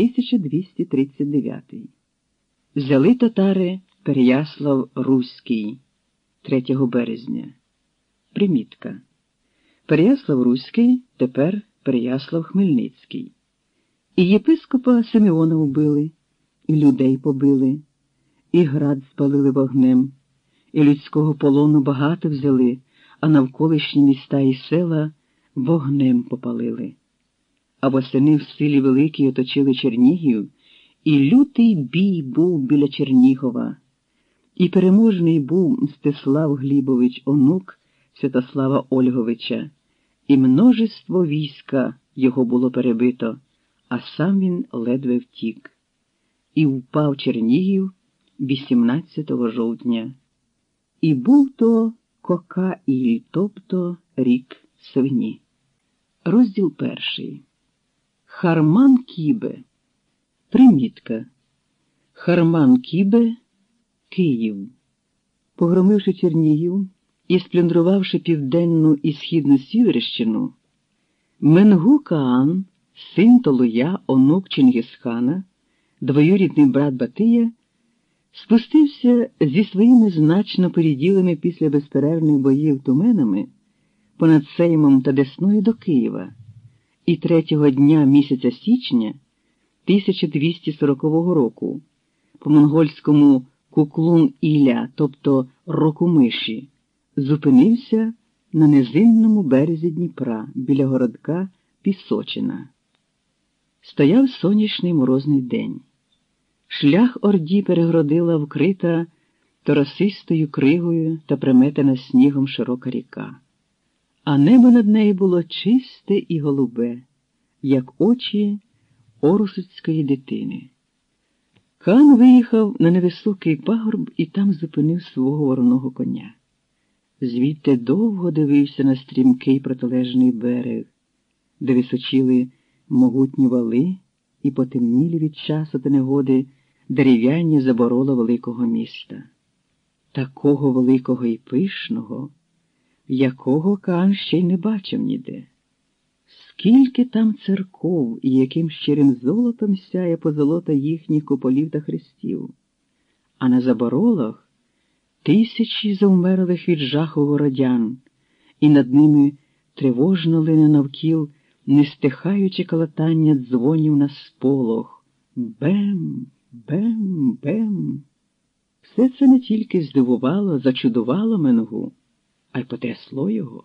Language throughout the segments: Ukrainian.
1239. Взяли татари Переяслав Руський 3 березня. Примітка. Переяслав Руський, тепер Переяслав Хмельницький. І єпископа Симеона вбили, і людей побили, і град спалили вогнем, і людського полону багато взяли, а навколишні міста і села вогнем попалили. А восени в силі великій оточили Чернігів, і лютий бій був біля Чернігова, і переможний був Мстислав Глібович, онук Святослава Ольговича, і множество війська його було перебито, а сам він ледве втік. І впав Чернігів 18 жовтня. І був то Кока-Іль, тобто рік свині. Розділ перший. Харман Кібе. Примітка. Харман Кібе, Київ. Погромивши Чернігів і сплюндрувавши південну і східну Сіверщину, Менгу Каан, син Толуя, онук Чингісхана, двоюрідний брат Батия, спустився зі своїми значно поріділими після безперервних боїв туменами понад Сеймом та Десною до Києва і третього дня місяця січня 1240 року по монгольському куклун Ілля, тобто Рокумиші, зупинився на низинному березі Дніпра біля городка Пісочина. Стояв сонячний морозний день. Шлях орді перегородила вкрита торосистою кригою та приметена снігом широка ріка а небо над нею було чисте і голубе, як очі орусуцької дитини. Хан виїхав на невисокий пагорб і там зупинив свого вороного коня. Звідти довго дивився на стрімкий протилежний берег, де височили могутні вали і потемнілі від часу та негоди дерев'яні заборола великого міста. Такого великого і пишного якого Каан ще й не бачив ніде. Скільки там церков і яким щирим золотом сяє позолота їхніх куполів та хрестів, а на заборолах тисячі завмерлих від жаху городян, і над ними тривожно лине навкіл, не стихаючи калатання дзвонів на сполох. Бем, бем, бем. Все це не тільки здивувало, зачудувало Менгу а й потрясло його.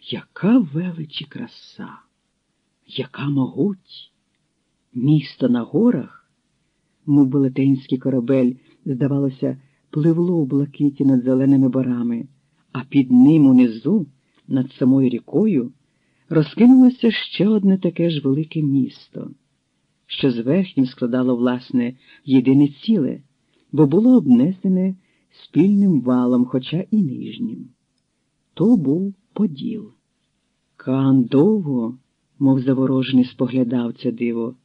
Яка велич і краса, яка могуть! Місто на горах, мов велетенський корабель, здавалося, пливло у блакиті над зеленими барами, а під ним унизу, над самою рікою, розкинулося ще одне таке ж велике місто, що з верхнім складало, власне, єдине ціле, бо було обнесене спільним валом, хоча і нижнім. То був поділ. Каан довго, мов заворожений, споглядав це диво.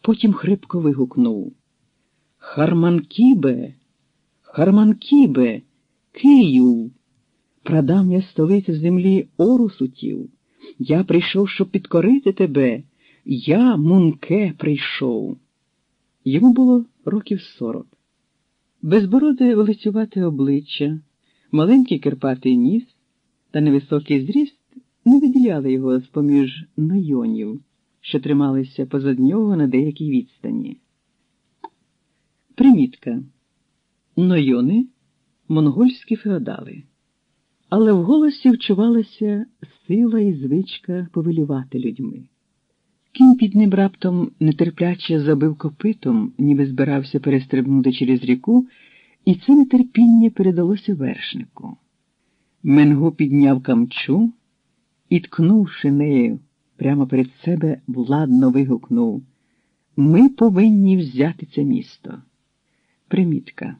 Потім хрипко вигукнув Харманкібе, Харманкібе, Київ, прадавня столиця землі Орусутів. Я прийшов, щоб підкорити тебе. Я, Мунке, прийшов. Йому було років сорок. Безбороде велицювате обличчя, маленький кирпатий ніс та невисокий зріст не виділяли його з поміж нойонів, що трималися позад нього на деякій відстані. Примітка. Нойони монгольські феодали. Але в голосі вчувалася сила і звичка повелювати людьми. Кінь під ним раптом нетерпляче забив копитом, ніби збирався перестрибнути через ріку, і це нетерпіння передалося вершнику. Менгу підняв камчу і, ткнувши нею прямо перед себе, владно вигукнув Ми повинні взяти це місто. Примітка.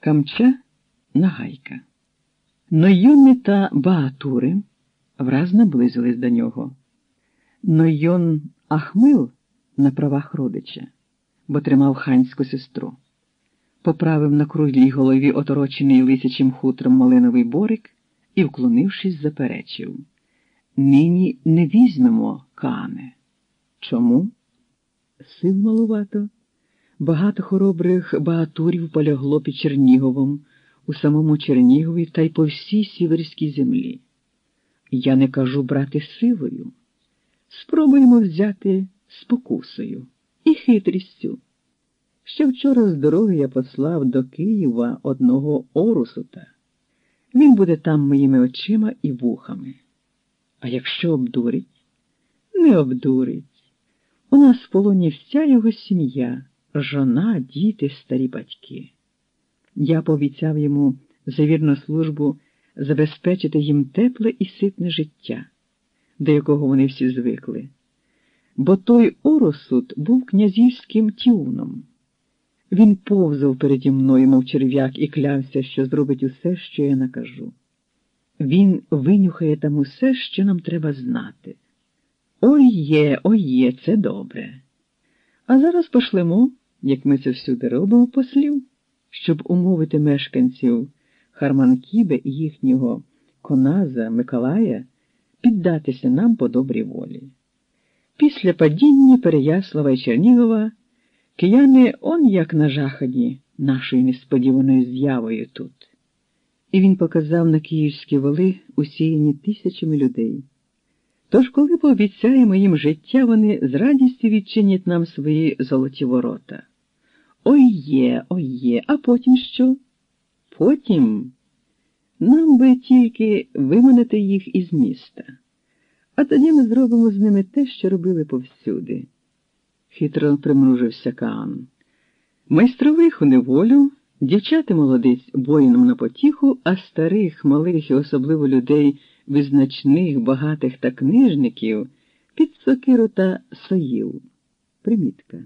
Камча нагайка. Нойони та Баатури враз наблизились до нього. Нойон Ахмил на правах родича, бо тримав ханську сестру поправив на круглій голові оторочений лисячим хутром малиновий борик і, вклонившись, заперечив Нині не візьмемо, кане. Чому? сил малувато. Багато хоробрих багатурів полягло під Черніговом, у самому Чернігові та й по всій сіверській землі. Я не кажу брати силою. Спробуємо взяти спокусою і хитрістю. Ще вчора з дороги я послав до Києва одного орусута. Він буде там моїми очима і вухами. А якщо обдурить, не обдурить. У нас в полоні вся його сім'я, жона, діти, старі батьки. Я пообіцяв йому за вірну службу забезпечити їм тепле і ситне життя, до якого вони всі звикли. Бо той Оросуд був князівським тюном. Він повзав переді мною, мов черв'як, і клявся, що зробить усе, що я накажу. Він винюхає там усе, що нам треба знати. Ой є, ой є, це добре. А зараз пошлемо, як ми це всюди робимо, послів, щоб умовити мешканців Харманкібе і їхнього Коназа Миколая піддатися нам по добрій волі. Після падіння Переяслава і Чернігова кияни он як нажахані нашою несподіваною з'явою тут. І він показав на київські воли, усіяні тисячами людей. Тож, коли пообіцяємо їм життя, вони з радістю відчинять нам свої золоті ворота. Ой є, ой є, а потім що? Потім нам би тільки виманити їх із міста, а тоді ми зробимо з ними те, що робили повсюди. Хитро примружився Каан. Майстрових у неволю, дівчати молодиць воїном на потіху, а старих, малих і особливо людей визначних, багатих та книжників під сокиру та соїл. Примітка.